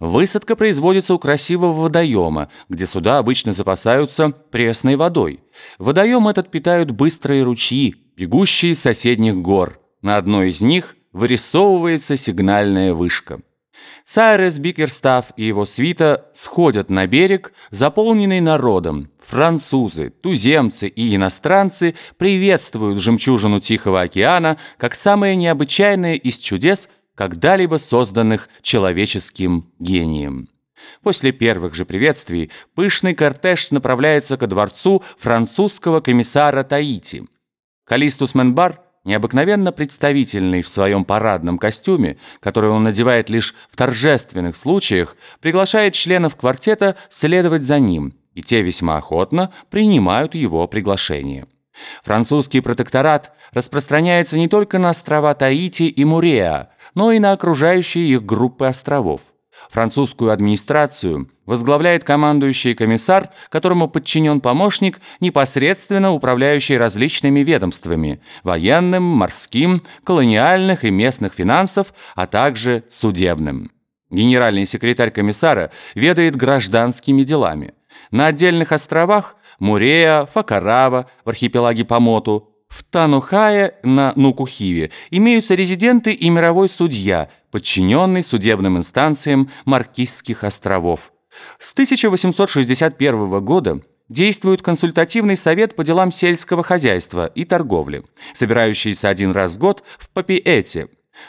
Высадка производится у красивого водоема, где суда обычно запасаются пресной водой. Водоем этот питают быстрые ручьи, бегущие из соседних гор. На одной из них вырисовывается сигнальная вышка. Сайрес Бикерстаф и его свита сходят на берег, заполненный народом. Французы, туземцы и иностранцы приветствуют жемчужину Тихого океана как самое необычайное из чудес – когда-либо созданных человеческим гением. После первых же приветствий пышный кортеж направляется ко дворцу французского комиссара Таити. Калистус Менбар, необыкновенно представительный в своем парадном костюме, который он надевает лишь в торжественных случаях, приглашает членов квартета следовать за ним, и те весьма охотно принимают его приглашение. Французский протекторат распространяется не только на острова Таити и Муреа, но и на окружающие их группы островов. Французскую администрацию возглавляет командующий комиссар, которому подчинен помощник, непосредственно управляющий различными ведомствами – военным, морским, колониальных и местных финансов, а также судебным. Генеральный секретарь комиссара ведает гражданскими делами. На отдельных островах – Мурея, Факарава, в архипелаге Помоту, в Танухае на Нукухиве имеются резиденты и мировой судья, подчиненный судебным инстанциям Маркизских островов. С 1861 года действует консультативный совет по делам сельского хозяйства и торговли, собирающийся один раз в год в Папиэте.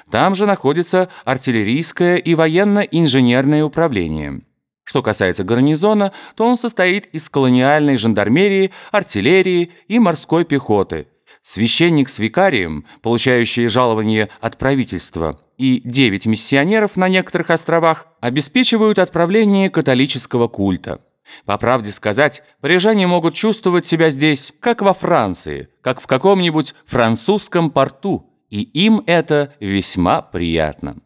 Там же находится артиллерийское и военно-инженерное управление. Что касается гарнизона, то он состоит из колониальной жандармерии, артиллерии и морской пехоты – священник с викарием, получающие жалование от правительства, и девять миссионеров на некоторых островах обеспечивают отправление католического культа. По правде сказать, парижане могут чувствовать себя здесь, как во Франции, как в каком-нибудь французском порту, и им это весьма приятно.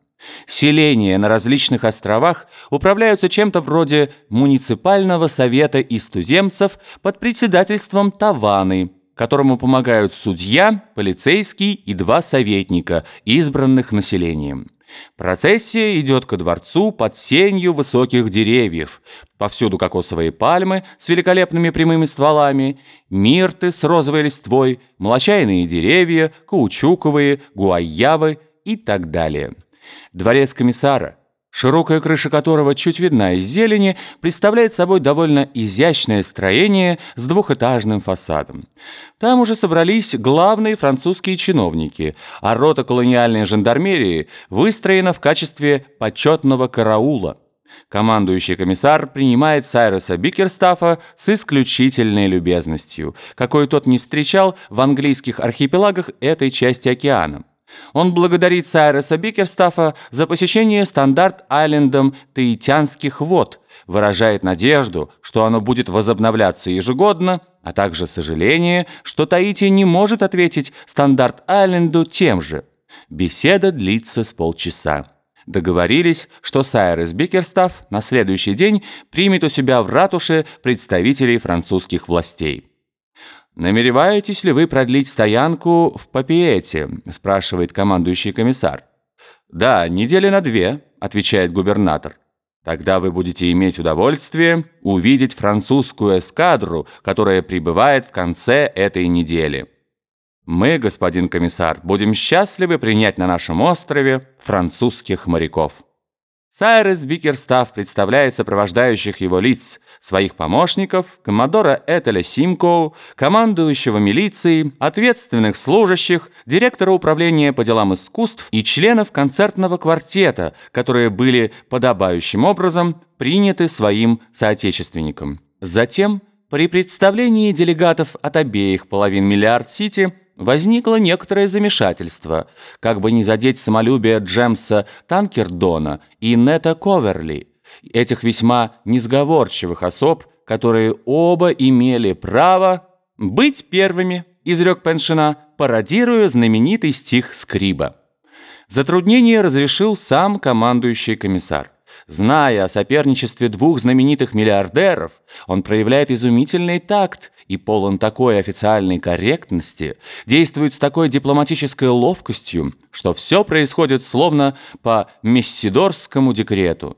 Селения на различных островах управляются чем-то вроде муниципального совета из туземцев под председательством Таваны – которому помогают судья, полицейский и два советника, избранных населением. Процессия идет ко дворцу под сенью высоких деревьев. Повсюду кокосовые пальмы с великолепными прямыми стволами, мирты с розовой листвой, молочайные деревья, каучуковые, гуайявы и так далее. Дворец комиссара – широкая крыша которого чуть видна из зелени, представляет собой довольно изящное строение с двухэтажным фасадом. Там уже собрались главные французские чиновники, а рота колониальной жандармерии выстроена в качестве почетного караула. Командующий комиссар принимает Сайроса Бикерстафа с исключительной любезностью, какой тот не встречал в английских архипелагах этой части океана. Он благодарит Сайреса Бикерстафа за посещение Стандарт-Айлендом Таитянских вод, выражает надежду, что оно будет возобновляться ежегодно, а также сожаление, что Таити не может ответить Стандарт-Айленду тем же. Беседа длится с полчаса. Договорились, что Сайрес Бикерстаф на следующий день примет у себя в ратуше представителей французских властей. «Намереваетесь ли вы продлить стоянку в Папиэте?» – спрашивает командующий комиссар. «Да, недели на две», – отвечает губернатор. «Тогда вы будете иметь удовольствие увидеть французскую эскадру, которая прибывает в конце этой недели. Мы, господин комиссар, будем счастливы принять на нашем острове французских моряков». Сайрес Бикерстав представляет сопровождающих его лиц, своих помощников, коммодора Этеля Симкоу, командующего милицией, ответственных служащих, директора управления по делам искусств и членов концертного квартета, которые были подобающим образом приняты своим соотечественником. Затем, при представлении делегатов от обеих половин Миллиард-Сити, возникло некоторое замешательство, как бы не задеть самолюбие Джемса Танкердона и Нета Коверли, этих весьма несговорчивых особ, которые оба имели право быть первыми, изрек Пеншина, пародируя знаменитый стих Скриба. Затруднение разрешил сам командующий комиссар. Зная о соперничестве двух знаменитых миллиардеров, он проявляет изумительный такт и полон такой официальной корректности, действует с такой дипломатической ловкостью, что все происходит словно по мессидорскому декрету.